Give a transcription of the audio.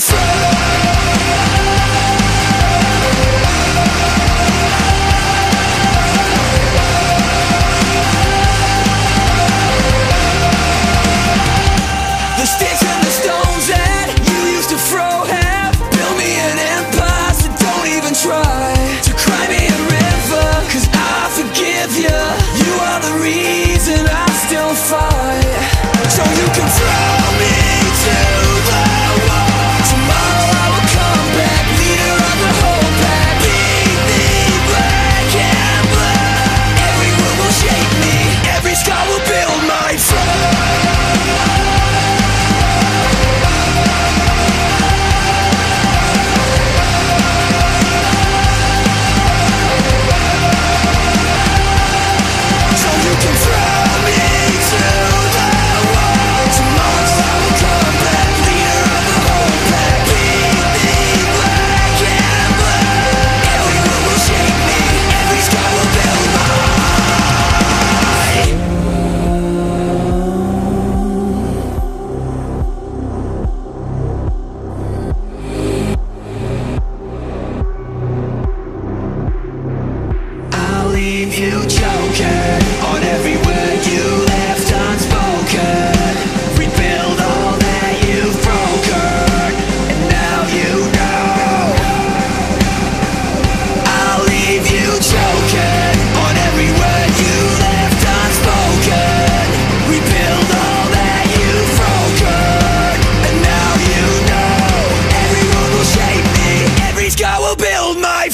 The you choking on every word you left unspoken. Rebuild all that you've broken. And now you know. I'll leave you choking on every word you left unspoken. Rebuild all that you've broken. And now you know. Every will shape me, every scar will build my